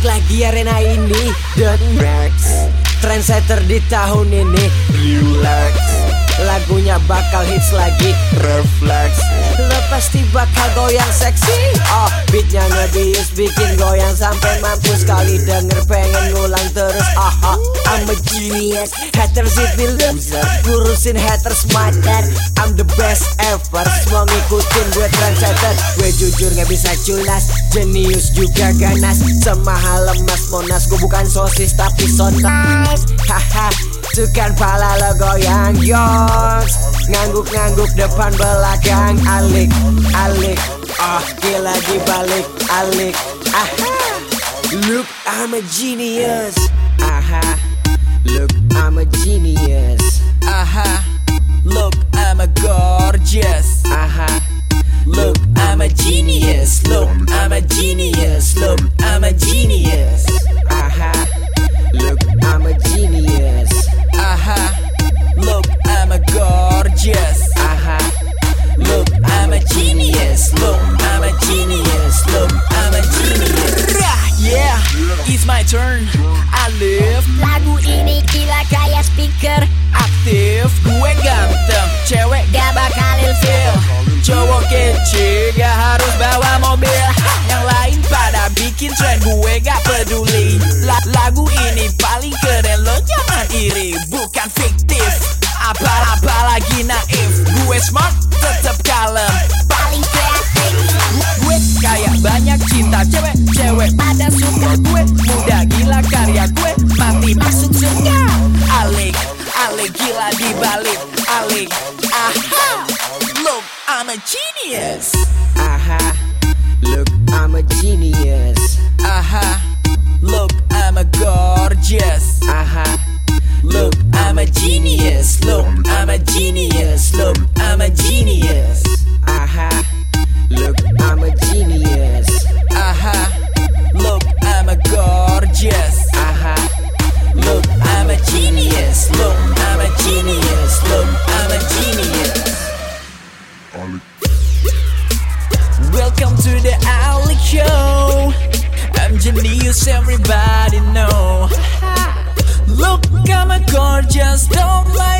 lagi arena ini. The Trendsetter di tahun ini. Relax Lagunya bakal hits lagi. Reflex Lo pasti bakal goyang seksi. Oh beatnya ngebius bikin goyang sampai mampus Sekali denger pengen ngulang terus. Aha I'm a genius. Haters it me loser. Ngurusin haters my dad. I'm the best ever. Semua ngikutin gue trendsetter. Gue jujur gak bisa culas. Jenius juga ganas. Semahal lemas monas. Gue bukan sosis tapi so nice Haha Tukan pala lo goyang yoks Ngangguk-ngangguk depan belakang. Alik, alik. Ah gila dibalik. Alik. Aha Look I'm a genius. Aha. Look I'm a genius. Aha, look, I'm a gorgeous. Aha. Look, I'm a genius. Look, I'm a genius. Look, I'm a genius. Genius. Look, I'm a genius. Look, I'm a genius. Yeah, it's my turn. I live Lagu ini gila kayak speaker aktif. Gue ganteng, cewek Gak bakal ilfil Cowok kece gak harus bawa mobil Yang lain pada bikin tren gue gak peduli La- Lagu ini paling keren lo jangan iri Bukan fiktif apa apalagi naif Gue smart suka gue. Muda gila karya gue. Mati masuk surga Alik, alik gila dibalik. Alik, aha. Look, I'm a genius. Aha. Look I'm a genius just don't like